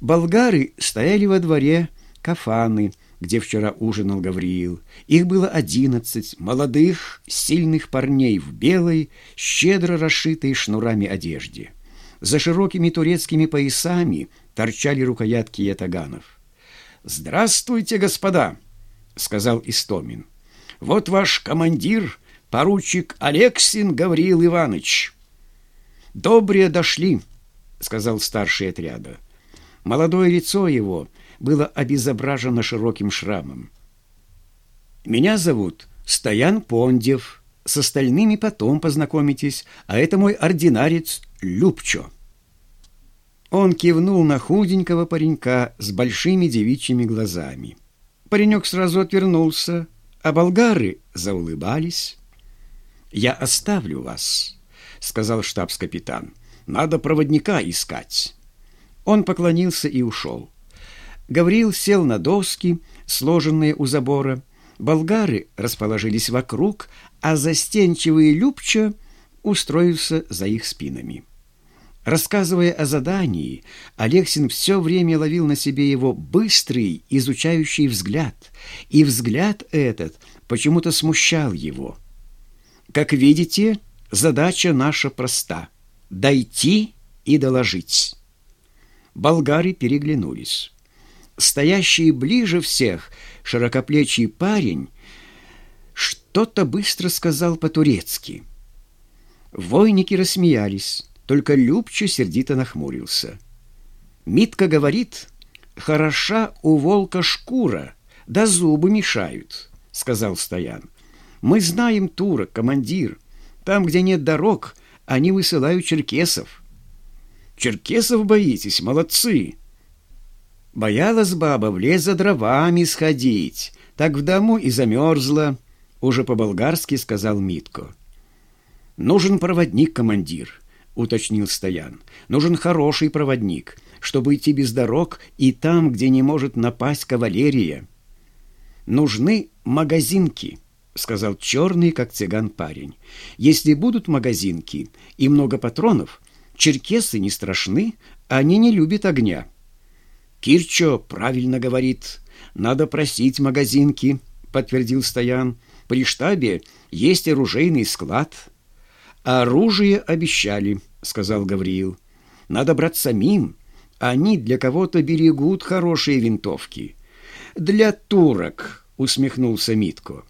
Болгары стояли во дворе кафаны, где вчера ужинал Гавриил. Их было одиннадцать молодых, сильных парней в белой, щедро расшитой шнурами одежде. За широкими турецкими поясами торчали рукоятки ятаганов. «Здравствуйте, господа!» — сказал Истомин. «Вот ваш командир, поручик Алексин Гавриил Иванович». «Добрые дошли», — сказал старший отряда. Молодое лицо его было обезображено широким шрамом. «Меня зовут Стоян Пондев. С остальными потом познакомитесь, а это мой ординарец Любчо». Он кивнул на худенького паренька с большими девичьими глазами. Паренек сразу отвернулся, а болгары заулыбались. «Я оставлю вас», — сказал штабс-капитан. «Надо проводника искать». Он поклонился и ушел. Гавриил сел на доски, сложенные у забора. Болгары расположились вокруг, а застенчивые Любча устроился за их спинами. Рассказывая о задании, Алексин все время ловил на себе его быстрый, изучающий взгляд, и взгляд этот почему-то смущал его. «Как видите, задача наша проста — дойти и доложить». Болгары переглянулись. Стоящий ближе всех широкоплечий парень что-то быстро сказал по-турецки. Войники рассмеялись, только Любча сердито нахмурился. Митка говорит, «Хороша у волка шкура, да зубы мешают», — сказал Стоян. «Мы знаем турок, командир. Там, где нет дорог, они высылают черкесов». Черкесов боитесь, молодцы. Боялась баба в лес за дровами сходить, так в дому и замерзла, уже по-болгарски сказал Митко. Нужен проводник, командир, уточнил Стоян. Нужен хороший проводник, чтобы идти без дорог и там, где не может напасть кавалерия. Нужны магазинки, сказал черный, как цыган парень. Если будут магазинки и много патронов, Черкесы не страшны, они не любят огня. Кирчо правильно говорит. Надо просить магазинки, подтвердил Стоян. При штабе есть оружейный склад. Оружие обещали, сказал Гавриил. Надо брать самим. Они для кого-то берегут хорошие винтовки. Для турок, усмехнулся Митко.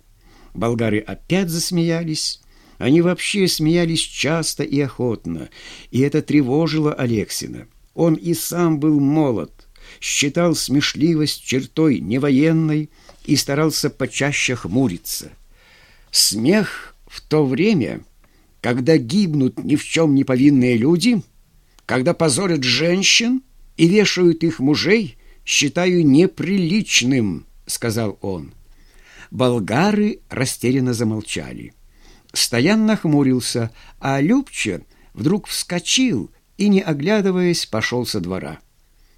Болгары опять засмеялись. Они вообще смеялись часто и охотно, и это тревожило Алексина. Он и сам был молод, считал смешливость чертой невоенной и старался почаще хмуриться. Смех в то время, когда гибнут ни в чем не повинные люди, когда позорят женщин и вешают их мужей, считаю неприличным, — сказал он. Болгары растерянно замолчали. Стоян нахмурился, а Любча вдруг вскочил и, не оглядываясь, пошел со двора.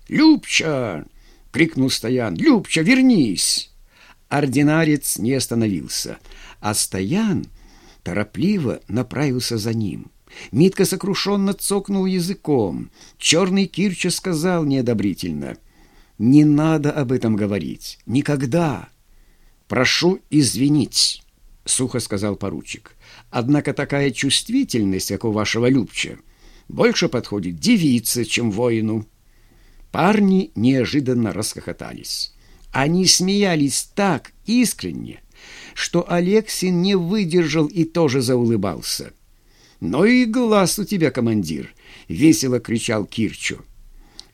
«Любча!» — крикнул Стоян. «Любча, вернись!» Ординарец не остановился, а Стоян торопливо направился за ним. Митка сокрушенно цокнул языком. Черный Кирча сказал неодобрительно. «Не надо об этом говорить. Никогда. Прошу извинить». — сухо сказал поручик. «Однако такая чувствительность, как у вашего Любча, больше подходит девице, чем воину». Парни неожиданно расхохотались. Они смеялись так искренне, что Алексин не выдержал и тоже заулыбался. «Ну и глаз у тебя, командир!» — весело кричал Кирчу.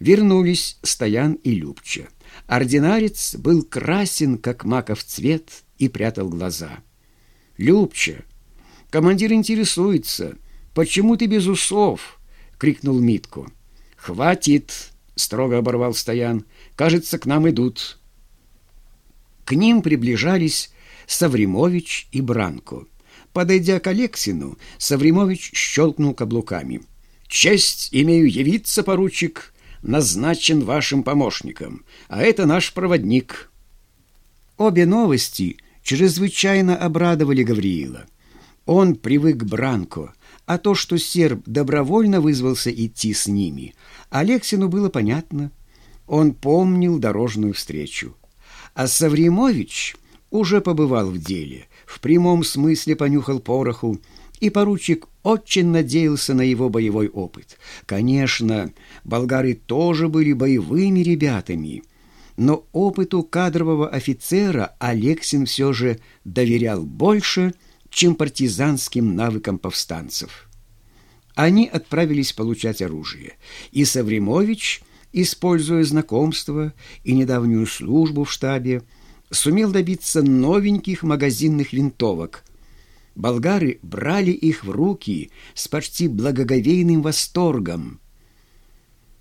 Вернулись Стоян и Любча. Ординарец был красен, как маков цвет, и прятал глаза. «Любча, командир интересуется, почему ты без усов?» — крикнул Митку. «Хватит!» — строго оборвал Стоян. «Кажется, к нам идут». К ним приближались Савримович и Бранко. Подойдя к Алексину, Савримович щелкнул каблуками. «Честь имею явиться, поручик, назначен вашим помощником, а это наш проводник». Обе новости — чрезвычайно обрадовали Гавриила. Он привык к Бранко, а то, что серб добровольно вызвался идти с ними, Алексину было понятно. Он помнил дорожную встречу. А Савримович уже побывал в деле, в прямом смысле понюхал пороху, и поручик очень надеялся на его боевой опыт. Конечно, болгары тоже были боевыми ребятами, но опыту кадрового офицера Алексин все же доверял больше, чем партизанским навыкам повстанцев. Они отправились получать оружие, и Савримович, используя знакомство и недавнюю службу в штабе, сумел добиться новеньких магазинных винтовок. Болгары брали их в руки с почти благоговейным восторгом.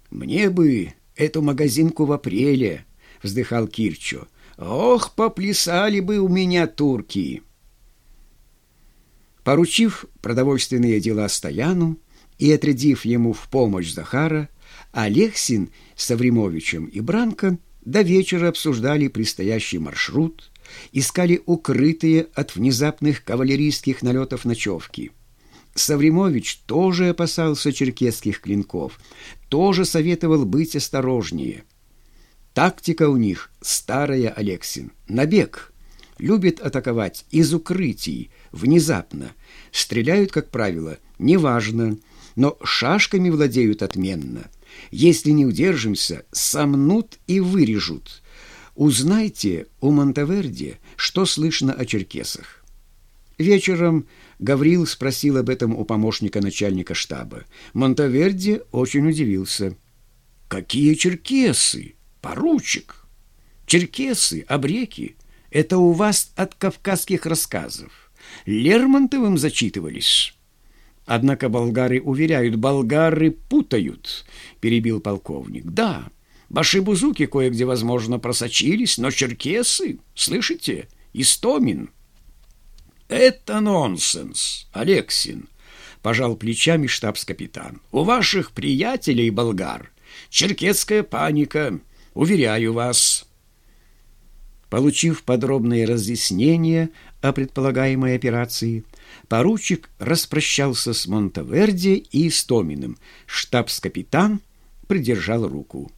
«Мне бы эту магазинку в апреле», — вздыхал Кирчо. «Ох, поплясали бы у меня турки!» Поручив продовольственные дела Стояну и отрядив ему в помощь Захара, Алексин с Авримовичем и Бранко до вечера обсуждали предстоящий маршрут, искали укрытые от внезапных кавалерийских налетов ночевки. Савримович тоже опасался черкесских клинков, тоже советовал быть осторожнее. Тактика у них старая, Алексин, набег. Любит атаковать из укрытий, внезапно. Стреляют, как правило, неважно, но шашками владеют отменно. Если не удержимся, сомнут и вырежут. Узнайте у Монтеверди, что слышно о черкесах. Вечером Гаврил спросил об этом у помощника начальника штаба. Монтеверди очень удивился. «Какие черкесы? Поручик!» «Черкесы, обреки — это у вас от кавказских рассказов. Лермонтовым зачитывались». Однако болгары уверяют, болгары путают, перебил полковник. Да, башибузуки кое-где, возможно, просочились, но черкесы, слышите, Истомин. Это нонсенс, Алексин, пожал плечами штабс-капитан. У ваших приятелей болгар черкесская паника, уверяю вас. Получив подробные разъяснения о предполагаемой операции, поручик распрощался с Монтеверди и Истоминым. Штабс-капитан придержал руку.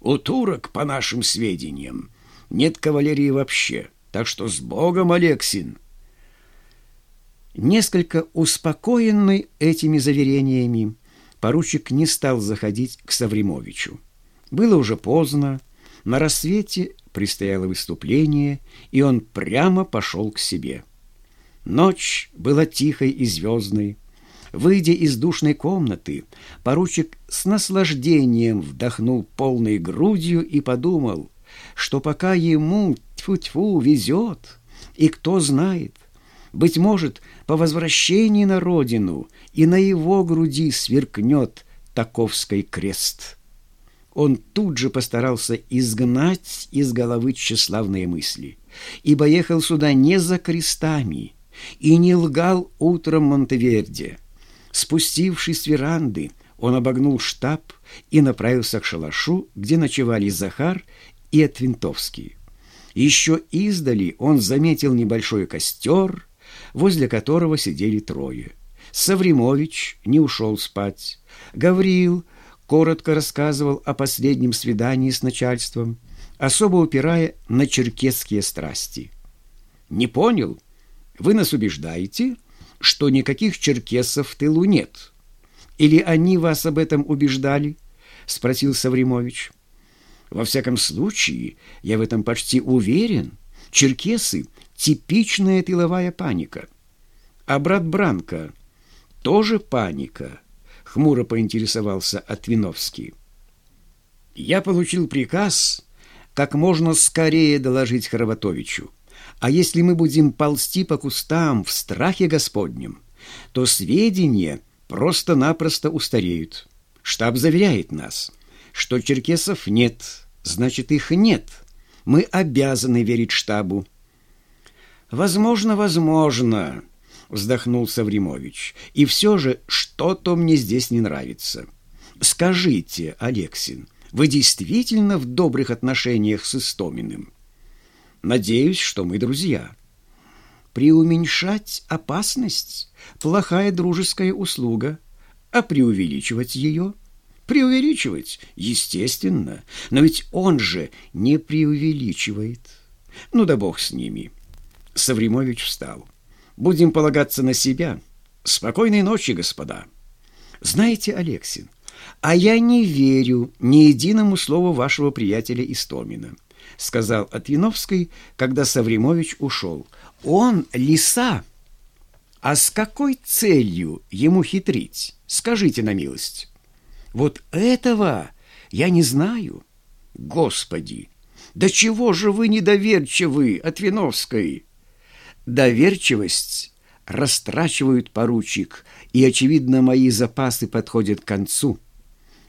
«У турок, по нашим сведениям, нет кавалерии вообще, так что с Богом, Алексин!» Несколько успокоенный этими заверениями, поручик не стал заходить к Савримовичу. Было уже поздно, на рассвете предстояло выступление, и он прямо пошел к себе. Ночь была тихой и звездной. Выйдя из душной комнаты, поручик с наслаждением вдохнул полной грудью и подумал, что пока ему тьфу-тьфу везет, и кто знает, быть может, по возвращении на родину и на его груди сверкнет таковский крест. Он тут же постарался изгнать из головы тщеславные мысли, ибо ехал сюда не за крестами, и не лгал утром Монтеверде. Спустившись с веранды, он обогнул штаб и направился к шалашу, где ночевали Захар и Отвинтовский. Еще издали он заметил небольшой костер, возле которого сидели трое. Савримович не ушел спать. Гаврил коротко рассказывал о последнем свидании с начальством, особо упирая на черкесские страсти. «Не понял?» Вы нас убеждаете, что никаких черкесов в тылу нет? Или они вас об этом убеждали? Спросил Савримович. Во всяком случае, я в этом почти уверен. Черкесы — типичная тыловая паника. А брат Бранко тоже паника, хмуро поинтересовался Отвиновский. Я получил приказ как можно скорее доложить Хороватовичу. А если мы будем ползти по кустам в страхе Господнем, то сведения просто-напросто устареют. Штаб заверяет нас, что черкесов нет, значит, их нет. Мы обязаны верить штабу. «Возможно, возможно», — вздохнул Савримович. «И все же что-то мне здесь не нравится. Скажите, Алексин, вы действительно в добрых отношениях с Истоминым?» Надеюсь, что мы друзья. Преуменьшать опасность – плохая дружеская услуга, а преувеличивать ее – Преувеличивать? Естественно. Но ведь он же не преувеличивает. Ну да бог с ними. Савримович встал. Будем полагаться на себя. Спокойной ночи, господа. Знаете, Алексин, а я не верю ни единому слову вашего приятеля Истомина, сказал Отвиновский, когда Савримович ушел. Он лиса. А с какой целью ему хитрить? Скажите на милость. Вот этого я не знаю. Господи, да чего же вы недоверчивы от Виновской? Доверчивость растрачивают поручик, и, очевидно, мои запасы подходят к концу.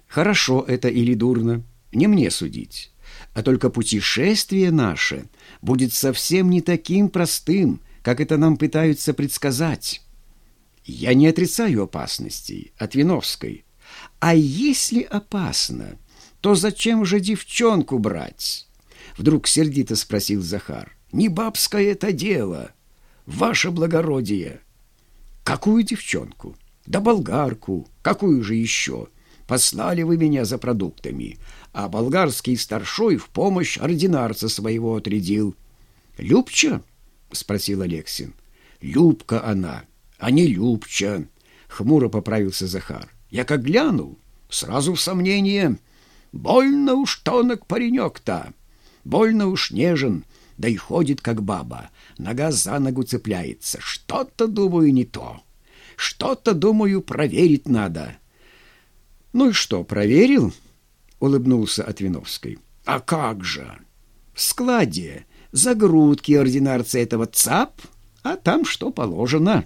Хорошо это или дурно, не мне судить. А только путешествие наше будет совсем не таким простым, как это нам пытаются предсказать. Я не отрицаю опасностей от Виновской, а если опасно, то зачем же девчонку брать? Вдруг сердито спросил Захар. Не бабское это дело, ваше благородие. Какую девчонку? Да болгарку. Какую же еще? Послали вы меня за продуктами, а болгарский старшой в помощь ординарца своего отрядил. Любча? спросил Алексин. Любка она, а не Любча, хмуро поправился Захар. Я как глянул, сразу в сомнение. Больно уж тонок паренек-то, больно уж нежен, да и ходит как баба, нога за ногу цепляется. Что-то, думаю, не то. Что-то, думаю, проверить надо. Ну и что, проверил? Улыбнулся Отвиновский. А как же? В складе за грудки ординарца этого цап, а там что положено.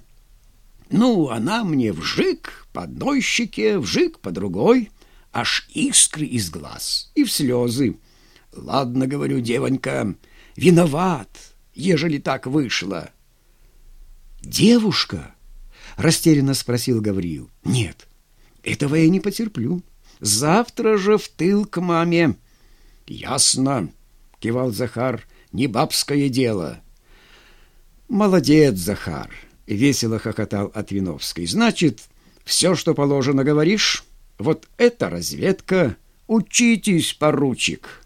Ну, она мне вжик по одной щеке, вжик по другой, аж искры из глаз и в слезы. Ладно, говорю, девонька, виноват, ежели так вышло. Девушка? Растерянно спросил Гавриил. Нет, этого я не потерплю. Завтра же в тыл к маме. Ясно, кивал Захар, не бабское дело. Молодец, Захар. — весело хохотал Отвиновский. «Значит, все, что положено, говоришь? Вот это разведка! Учитесь, поручик!»